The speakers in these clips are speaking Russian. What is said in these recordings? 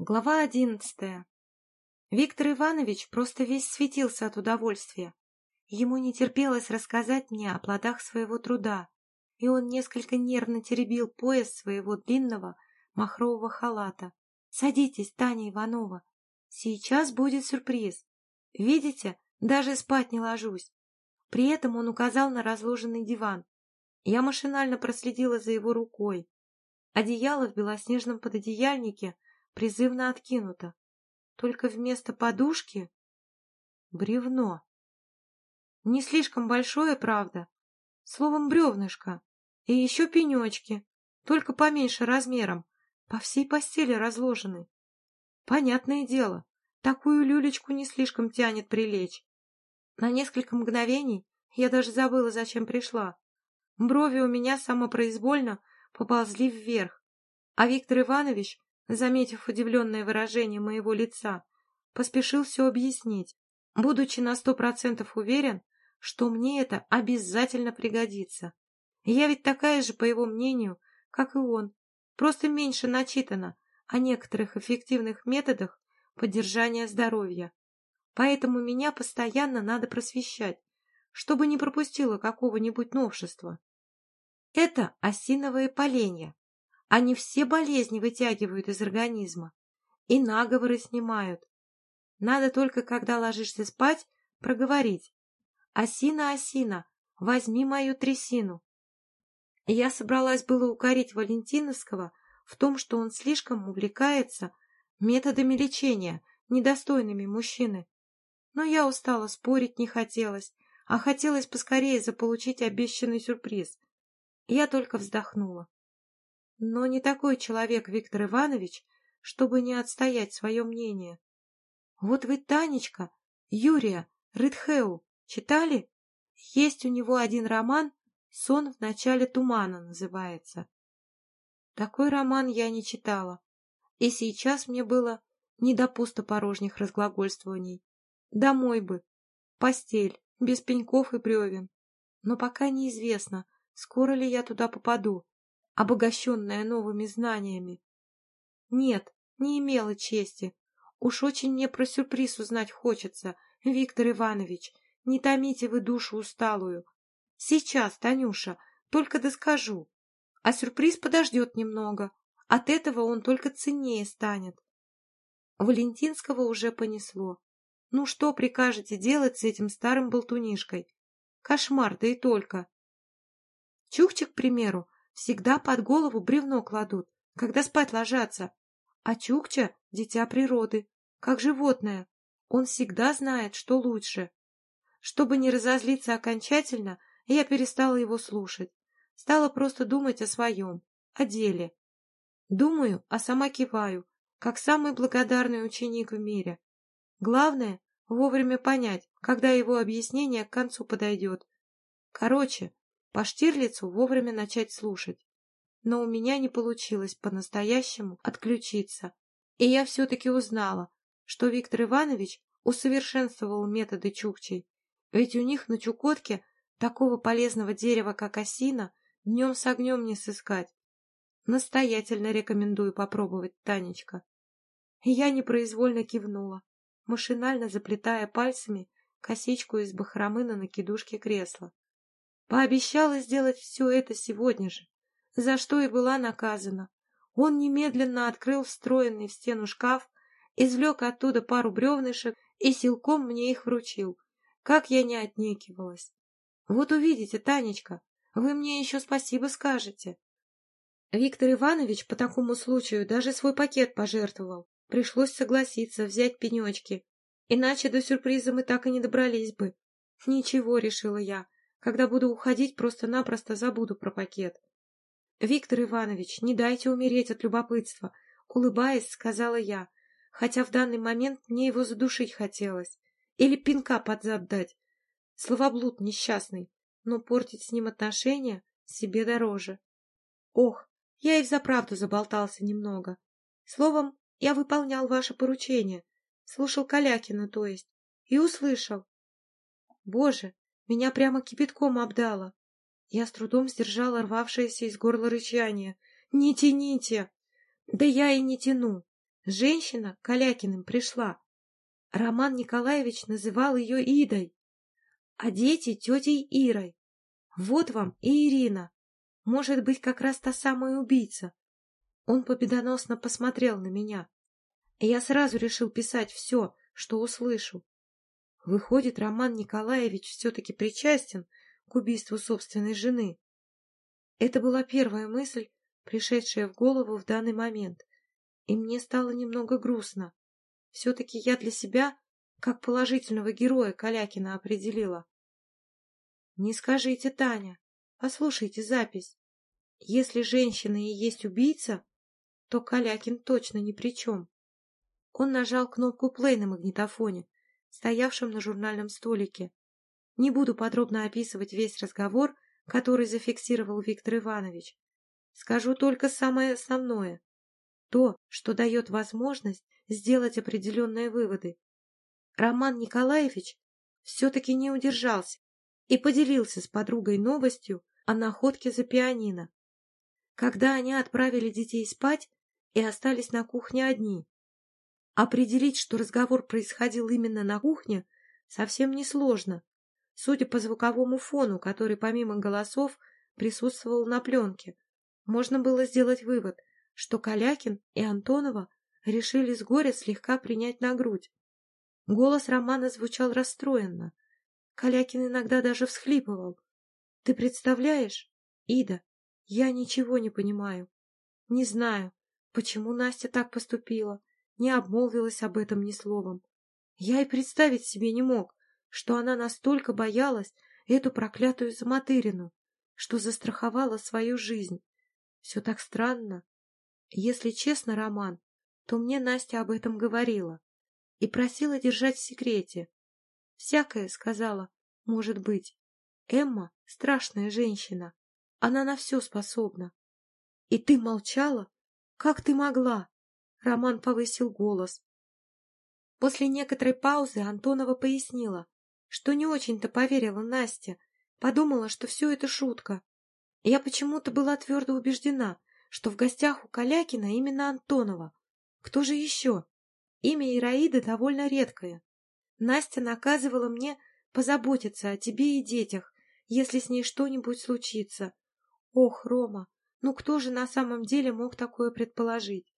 Глава одиннадцатая. Виктор Иванович просто весь светился от удовольствия. Ему не терпелось рассказать мне о плодах своего труда, и он несколько нервно теребил пояс своего длинного махрового халата. «Садитесь, Таня Иванова. Сейчас будет сюрприз. Видите, даже спать не ложусь». При этом он указал на разложенный диван. Я машинально проследила за его рукой. Одеяло в белоснежном пододеяльнике — призывно откинуто. Только вместо подушки — бревно. Не слишком большое, правда. Словом, бревнышко. И еще пенечки, только поменьше размером, по всей постели разложены. Понятное дело, такую люлечку не слишком тянет прилечь. На несколько мгновений я даже забыла, зачем пришла. Брови у меня самопроизвольно поползли вверх, а Виктор Иванович заметив удивленное выражение моего лица, поспешил все объяснить, будучи на сто процентов уверен, что мне это обязательно пригодится. Я ведь такая же, по его мнению, как и он, просто меньше начитана о некоторых эффективных методах поддержания здоровья. Поэтому меня постоянно надо просвещать, чтобы не пропустила какого-нибудь новшества. Это осиновые поленья, они все болезни вытягивают из организма и наговоры снимают. Надо только, когда ложишься спать, проговорить. «Осина, осина, возьми мою трясину». Я собралась было укорить Валентиновского в том, что он слишком увлекается методами лечения, недостойными мужчины. Но я устала, спорить не хотелось, а хотелось поскорее заполучить обещанный сюрприз. Я только вздохнула. Но не такой человек Виктор Иванович, чтобы не отстоять свое мнение. Вот вы, Танечка, Юрия Рыдхеу, читали? Есть у него один роман «Сон в начале тумана» называется. Такой роман я не читала, и сейчас мне было не до пустопорожних разглагольствований. Домой бы, постель, без пеньков и бревен. Но пока неизвестно, скоро ли я туда попаду обогащенная новыми знаниями. Нет, не имела чести. Уж очень мне про сюрприз узнать хочется, Виктор Иванович. Не томите вы душу усталую. Сейчас, Танюша, только доскажу. А сюрприз подождет немного. От этого он только ценнее станет. Валентинского уже понесло. Ну что прикажете делать с этим старым болтунишкой? Кошмар, да и только. Чукчик, к примеру, всегда под голову бревно кладут, когда спать ложатся. А Чукча — дитя природы, как животное. Он всегда знает, что лучше. Чтобы не разозлиться окончательно, я перестала его слушать. Стала просто думать о своем, о деле. Думаю, а сама киваю, как самый благодарный ученик в мире. Главное — вовремя понять, когда его объяснение к концу подойдет. Короче, по Штирлицу вовремя начать слушать. Но у меня не получилось по-настоящему отключиться, и я все-таки узнала, что Виктор Иванович усовершенствовал методы Чукчей, ведь у них на Чукотке такого полезного дерева, как осина, днем с огнем не сыскать. Настоятельно рекомендую попробовать, Танечка. я непроизвольно кивнула, машинально заплетая пальцами косичку из бахромы на накидушке кресла. Пообещала сделать все это сегодня же, за что и была наказана. Он немедленно открыл встроенный в стену шкаф, извлек оттуда пару бревнышек и силком мне их вручил. Как я не отнекивалась. Вот увидите, Танечка, вы мне еще спасибо скажете. Виктор Иванович по такому случаю даже свой пакет пожертвовал. Пришлось согласиться взять пенечки, иначе до сюрприза мы так и не добрались бы. Ничего, решила я, когда буду уходить, просто-напросто забуду про пакет. — Виктор Иванович, не дайте умереть от любопытства, — улыбаясь, сказала я, хотя в данный момент мне его задушить хотелось. Или пинка под зад дать. Словоблуд несчастный, но портить с ним отношения себе дороже. Ох, я и взаправду заболтался немного. Словом, я выполнял ваше поручение, слушал Калякина, то есть, и услышал. Боже, меня прямо кипятком обдало. Я с трудом сдержала рвавшееся из горла рычание. «Не тяните!» «Да я и не тяну. Женщина Калякиным пришла. Роман Николаевич называл ее Идой, а дети тетей Ирой. Вот вам и Ирина. Может быть, как раз та самая убийца. Он победоносно посмотрел на меня. Я сразу решил писать все, что услышу. Выходит, Роман Николаевич все-таки причастен к убийству собственной жены. Это была первая мысль, пришедшая в голову в данный момент, и мне стало немного грустно. Все-таки я для себя, как положительного героя Калякина, определила. Не скажите, Таня, послушайте запись. Если женщина и есть убийца, то Калякин точно ни при чем. Он нажал кнопку плей на магнитофоне, стоявшем на журнальном столике. Не буду подробно описывать весь разговор, который зафиксировал Виктор Иванович. Скажу только самое основное. То, что дает возможность сделать определенные выводы. Роман Николаевич все-таки не удержался и поделился с подругой новостью о находке за пианино. Когда они отправили детей спать и остались на кухне одни. Определить, что разговор происходил именно на кухне, совсем несложно, судя по звуковому фону, который помимо голосов присутствовал на пленке. Можно было сделать вывод, что Калякин и Антонова решили с горя слегка принять на грудь. Голос Романа звучал расстроенно. Калякин иногда даже всхлипывал. — Ты представляешь, Ида, я ничего не понимаю. Не знаю, почему Настя так поступила, не обмолвилась об этом ни словом. Я и представить себе не мог, что она настолько боялась эту проклятую Заматырину, что застраховала свою жизнь. Все так странно. Если честно, Роман, то мне Настя об этом говорила и просила держать в секрете. Всякое сказала, может быть. Эмма — страшная женщина. Она на все способна. И ты молчала? Как ты могла? Роман повысил голос. После некоторой паузы Антонова пояснила, что не очень-то поверила Насте, подумала, что все это шутка. Я почему-то была твердо убеждена, что в гостях у Калякина именно Антонова. Кто же еще? Имя Ираиды довольно редкое. Настя наказывала мне позаботиться о тебе и детях, если с ней что-нибудь случится. Ох, Рома, ну кто же на самом деле мог такое предположить?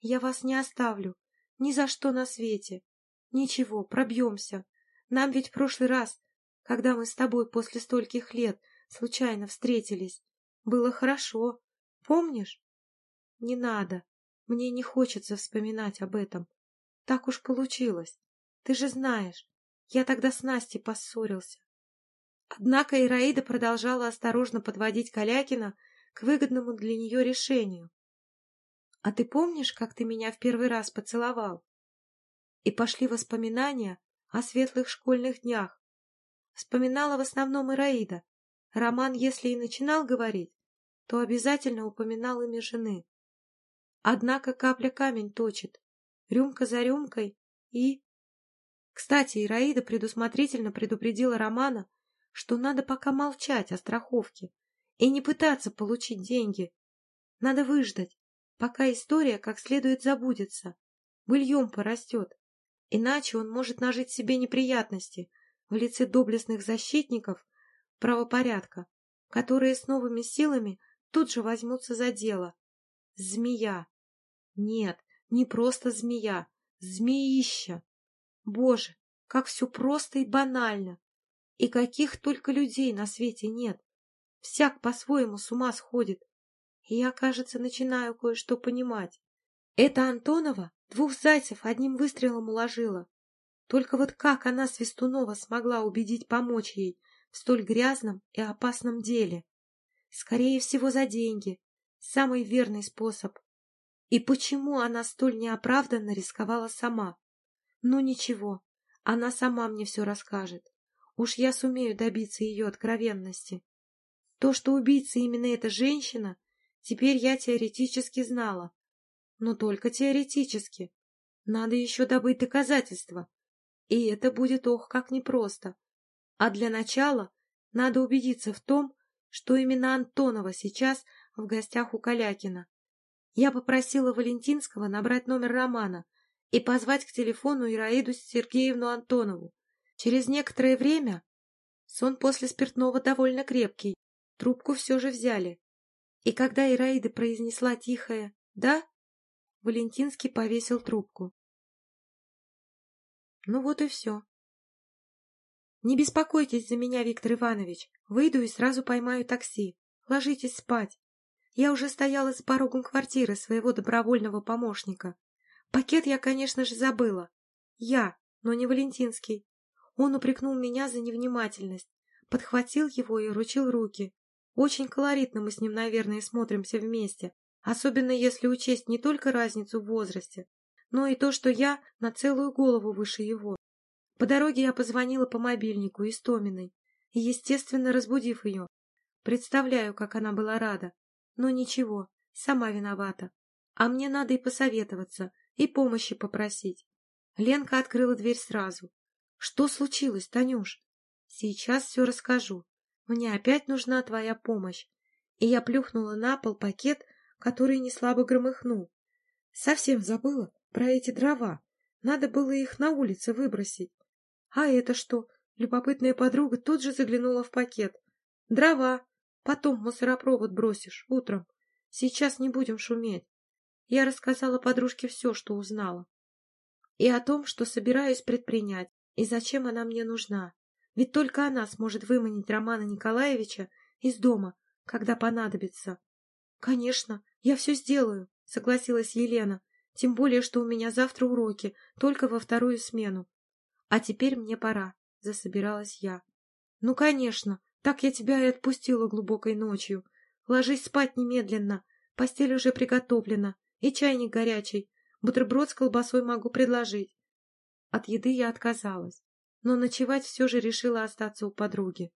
Я вас не оставлю. Ни за что на свете. Ничего, пробьемся. Нам ведь в прошлый раз, когда мы с тобой после стольких лет случайно встретились, было хорошо. Помнишь? Не надо. Мне не хочется вспоминать об этом. Так уж получилось. Ты же знаешь, я тогда с Настей поссорился. Однако Ираида продолжала осторожно подводить Калякина к выгодному для нее решению. — А ты помнишь, как ты меня в первый раз поцеловал? И пошли воспоминания о светлых школьных днях. Вспоминала в основном Ираида. Роман, если и начинал говорить, то обязательно упоминал имя жены. Однако капля камень точит, рюмка за рюмкой и... Кстати, Ираида предусмотрительно предупредила Романа, что надо пока молчать о страховке и не пытаться получить деньги. Надо выждать, пока история как следует забудется, быльем порастет. Иначе он может нажить себе неприятности в лице доблестных защитников правопорядка, которые с новыми силами тут же возьмутся за дело. Змея. Нет, не просто змея, змеища. Боже, как все просто и банально. И каких только людей на свете нет. Всяк по-своему с ума сходит. Я, кажется, начинаю кое-что понимать. Это Антонова двух зайцев одним выстрелом уложила. Только вот как она, Свистунова, смогла убедить помочь ей в столь грязном и опасном деле? Скорее всего, за деньги. Самый верный способ. И почему она столь неоправданно рисковала сама? Ну ничего, она сама мне все расскажет. Уж я сумею добиться ее откровенности. То, что убийца именно эта женщина, теперь я теоретически знала. Но только теоретически. Надо еще добыть доказательства. И это будет ох, как непросто. А для начала надо убедиться в том, что именно Антонова сейчас в гостях у Калякина. Я попросила Валентинского набрать номер Романа и позвать к телефону Ираиду Сергеевну Антонову. Через некоторое время, сон после спиртного довольно крепкий, трубку все же взяли. И когда Ираида произнесла тихое «да», Валентинский повесил трубку. Ну вот и все. Не беспокойтесь за меня, Виктор Иванович. Выйду и сразу поймаю такси. Ложитесь спать. Я уже стояла за порогом квартиры своего добровольного помощника. Пакет я, конечно же, забыла. Я, но не Валентинский. Он упрекнул меня за невнимательность, подхватил его и вручил руки. Очень колоритно мы с ним, наверное, смотримся вместе, особенно если учесть не только разницу в возрасте, но и то, что я на целую голову выше его. По дороге я позвонила по мобильнику Истоминой и, естественно, разбудив ее. Представляю, как она была рада. Но ничего, сама виновата. А мне надо и посоветоваться, и помощи попросить. Ленка открыла дверь сразу. — Что случилось, Танюш? — Сейчас все расскажу. Мне опять нужна твоя помощь. И я плюхнула на пол пакет, который неслабо громыхнул. Совсем забыла, про эти дрова. Надо было их на улице выбросить. А это что? Любопытная подруга тут же заглянула в пакет. Дрова. Потом мусоропровод бросишь, утром. Сейчас не будем шуметь. Я рассказала подружке все, что узнала. И о том, что собираюсь предпринять, и зачем она мне нужна. Ведь только она сможет выманить Романа Николаевича из дома, когда понадобится. — Конечно, я все сделаю, — согласилась Елена. Тем более, что у меня завтра уроки, только во вторую смену. А теперь мне пора, — засобиралась я. Ну, конечно, так я тебя и отпустила глубокой ночью. Ложись спать немедленно, постель уже приготовлена, и чайник горячий, бутерброд с колбасой могу предложить. От еды я отказалась, но ночевать все же решила остаться у подруги.